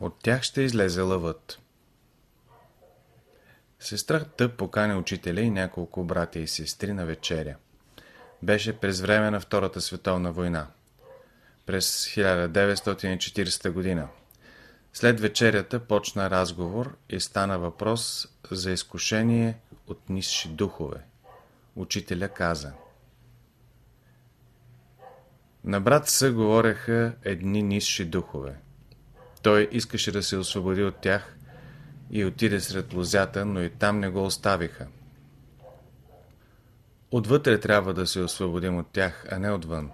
От тях ще излезе лъвът. Сестра Тъп покани учителя и няколко братя и сестри на вечеря. Беше през време на Втората световна война. През 1940 година. След вечерята почна разговор и стана въпрос за изкушение от нисши духове. Учителя каза На брат Съ говореха едни нисши духове. Той искаше да се освободи от тях и отиде сред лозята, но и там не го оставиха. Отвътре трябва да се освободим от тях, а не отвън.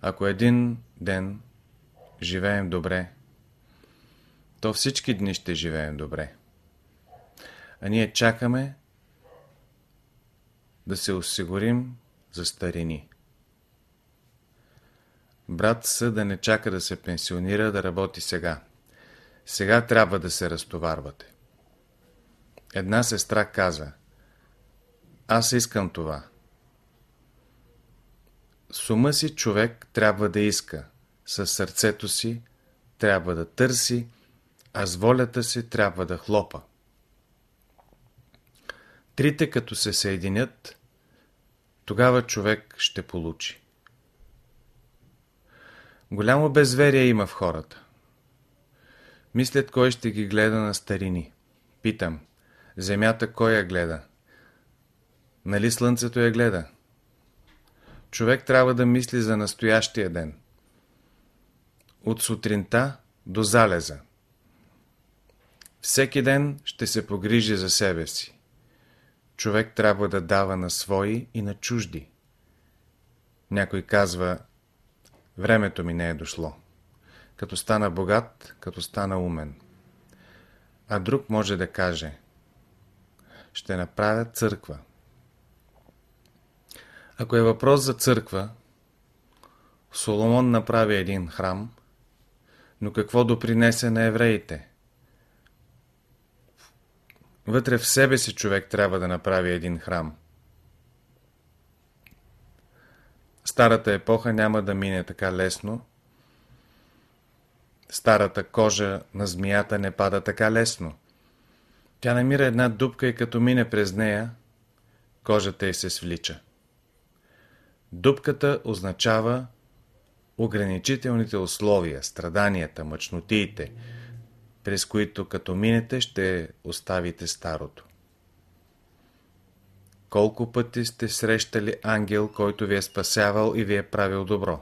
Ако един ден живеем добре, то всички дни ще живеем добре. А ние чакаме да се осигурим за старини. Брат Съ да не чака да се пенсионира, да работи сега. Сега трябва да се разтоварвате. Една сестра каза Аз искам това. С ума си човек трябва да иска, със сърцето си трябва да търси, а с волята си трябва да хлопа. Трите като се съединят, тогава човек ще получи. Голямо безверие има в хората. Мислят кой ще ги гледа на старини. Питам, земята кой я гледа? Нали слънцето я гледа? Човек трябва да мисли за настоящия ден. От сутринта до залеза. Всеки ден ще се погрижи за себе си. Човек трябва да дава на свои и на чужди. Някой казва, времето ми не е дошло като стана богат, като стана умен. А друг може да каже ще направя църква. Ако е въпрос за църква, Соломон направи един храм, но какво допринесе на евреите? Вътре в себе си човек трябва да направи един храм. Старата епоха няма да мине така лесно, Старата кожа на змията не пада така лесно. Тя намира една дупка и като мине през нея, кожата й се свлича. Дупката означава ограничителните условия, страданията, мъчнотиите, през които като минете ще оставите старото. Колко пъти сте срещали ангел, който ви е спасявал и ви е правил добро?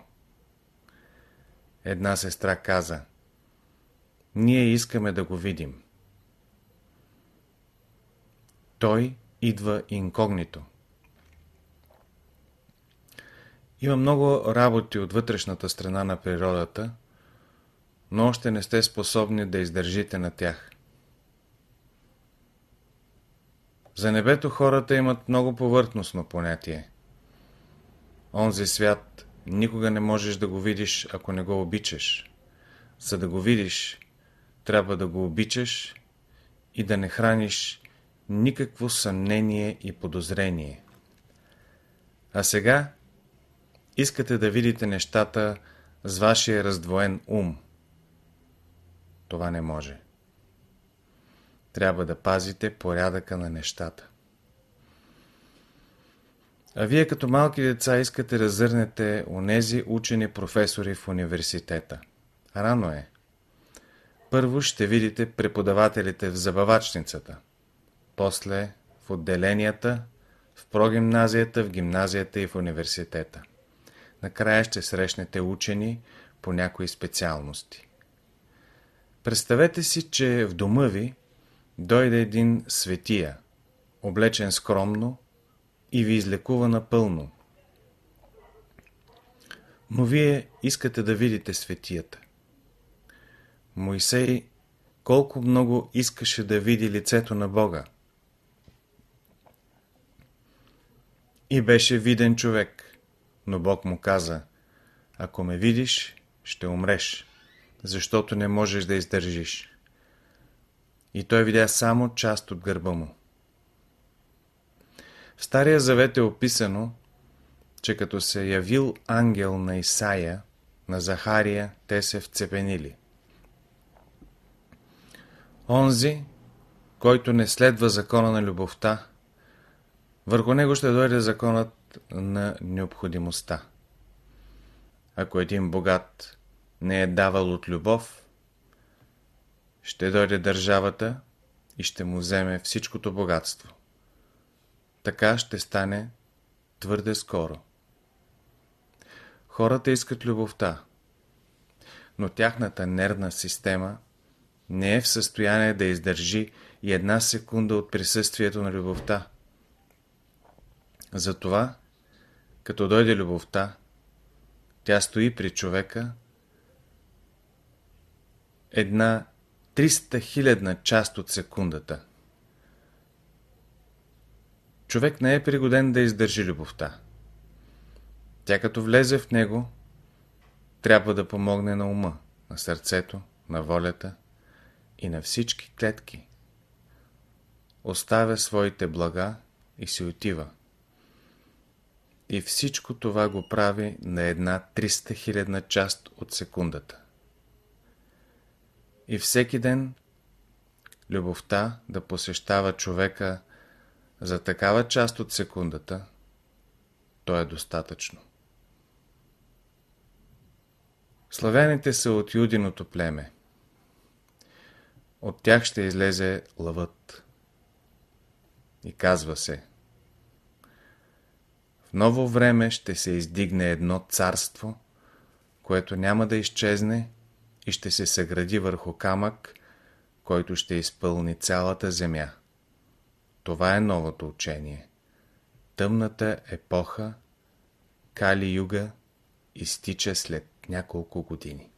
Една сестра каза – ние искаме да го видим. Той идва инкогнито. Има много работи от вътрешната страна на природата, но още не сте способни да издържите на тях. За небето хората имат много повърхностно понятие. Онзи свят никога не можеш да го видиш, ако не го обичаш. За да го видиш, трябва да го обичаш и да не храниш никакво съмнение и подозрение. А сега искате да видите нещата с вашия раздвоен ум. Това не може. Трябва да пазите порядъка на нещата. А вие като малки деца искате да зърнете онези учени професори в университета. Рано е. Първо ще видите преподавателите в забавачницата, после в отделенията, в прогимназията, в гимназията и в университета. Накрая ще срещнете учени по някои специалности. Представете си, че в дома ви дойде един светия, облечен скромно и ви излекува напълно. Но вие искате да видите светията. Моисей колко много искаше да види лицето на Бога. И беше виден човек, но Бог му каза, ако ме видиш, ще умреш, защото не можеш да издържиш. И той видя само част от гърба му. В Стария Завет е описано, че като се явил ангел на Исаия, на Захария, те се вцепенили. Онзи, който не следва закона на любовта, върху него ще дойде законът на необходимостта. Ако един богат не е давал от любов, ще дойде държавата и ще му вземе всичкото богатство. Така ще стане твърде скоро. Хората искат любовта, но тяхната нервна система не е в състояние да издържи и една секунда от присъствието на любовта. Затова, като дойде любовта, тя стои при човека една 300 хилядна част от секундата. Човек не е пригоден да издържи любовта. Тя като влезе в него, трябва да помогне на ума, на сърцето, на волята и на всички клетки. Оставя своите блага и си отива. И всичко това го прави на една 300 хилядна част от секундата. И всеки ден любовта да посещава човека за такава част от секундата, то е достатъчно. Славяните са от юдиното племе. От тях ще излезе лъвът. И казва се В ново време ще се издигне едно царство, което няма да изчезне и ще се съгради върху камък, който ще изпълни цялата земя. Това е новото учение. Тъмната епоха, Кали Юга, изтича след няколко години.